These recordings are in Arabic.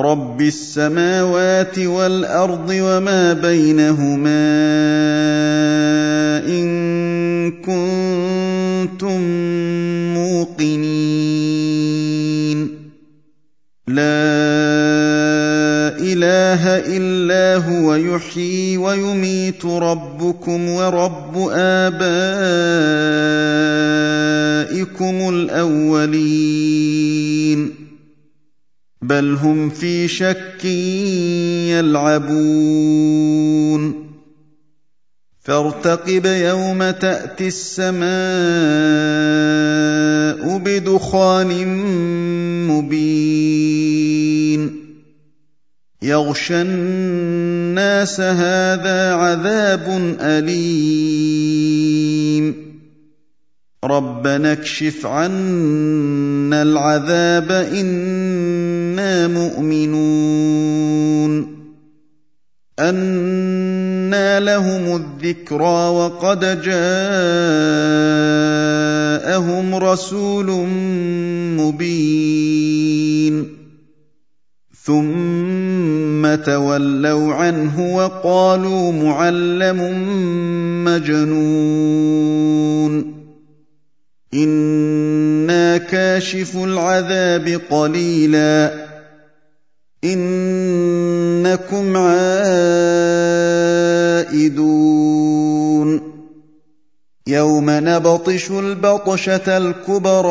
رب السماوات والارض وما بينهما ان كنتم موقنين لا اله الا هو يحيي ويميت ربكم ورب ابائكم الاولين بل هم في شك يلعبون فارتقب يوم تاتي السماء بدخان مبين يغشى الناس هذا عذاب اليم ربنا اكشف عنا العذاب أنا مؤمنون انى لهم الذكرى وقد جاءهم رسول مبين ثم تولوا عنه وقالوا معلم مجنون أنا كاشف العذاب قليلا انكم عائدون يوم نبطش البطشه الكبرى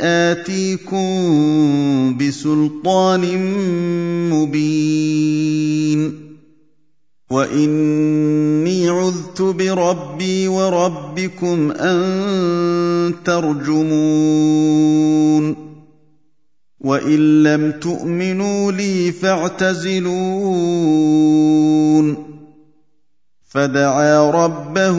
آتيكم بسلطان مبين. وإني عذت بربي وربكم أن ترجمون. وإن لم تؤمنوا لي فاعتزلون. فدعا ربه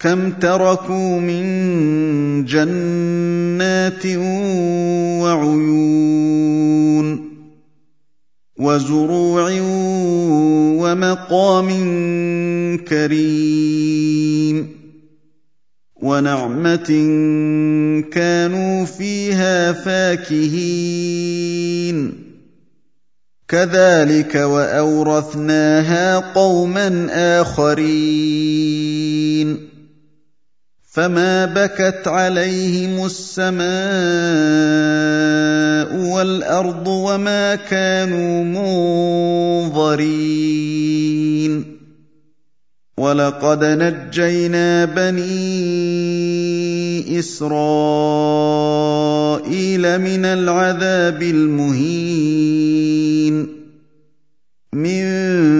كم تركوا من جنات وعيون وزروع ومقام كريم ونعمة كانوا فيها فاكهين كذلك وأورثناها قوما آخرين فما بكت عليهم السماء والارض وما كانوا منظرين ولقد نجينا بني اسرائيل من العذاب المهين من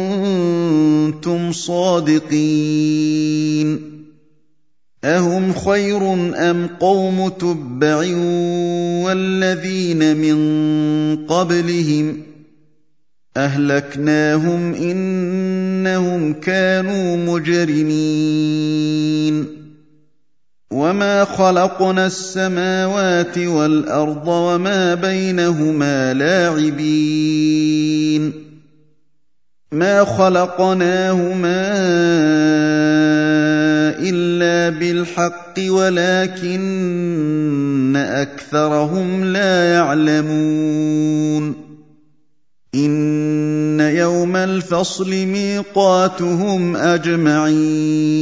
صادقين أهم خير أم قوم تبع والذين من قبلهم أهلكناهم إنهم كانوا مجرمين وما خلقنا السماوات والأرض وما بينهما لاعبين ما خلقناهما الا بالحق ولكن اكثرهم لا يعلمون ان يوم الفصل ميقاتهم اجمعين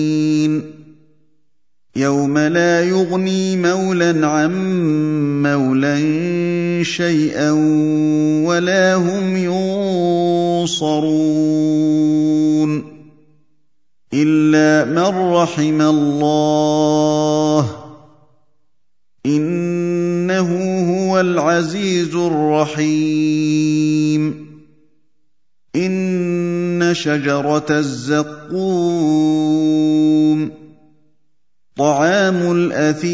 يوم لا يغني مولى عن مولى شيئا ولا هم ينصرون الا من رحم الله انه هو العزيز الرحيم ان شجره الزقوم طعام الأثيم.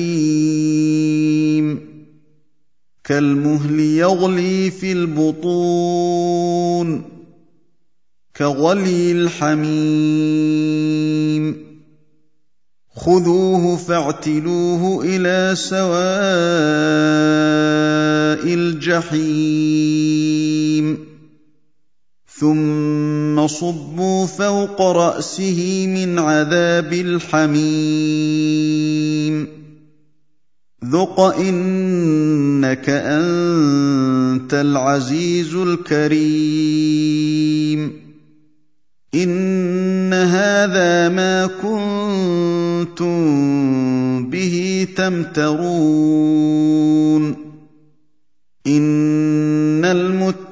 كالمهل يغلي في البطون. كغلي الحميم. خذوه فاعتلوه إلى سواء الجحيم. ثم صبوا فوق رأسه من عذاب الحميم. ذق انك انت العزيز الكريم. ان هذا ما كنتم به تمترون. ان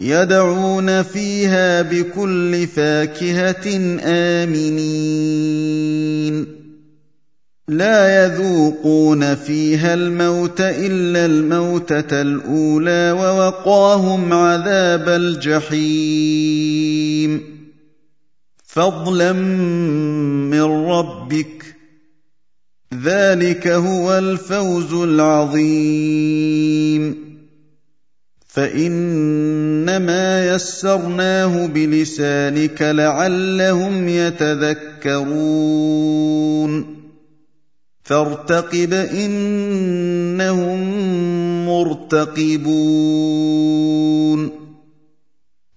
يدعون فيها بكل فاكهة آمنين. لا يذوقون فيها الموت إلا الموتة الأولى ووقاهم عذاب الجحيم. فضلا من ربك ذلك هو الفوز العظيم. فإنما يسرناه بلسانك لعلهم يتذكرون. فارتقب إنهم مرتقبون.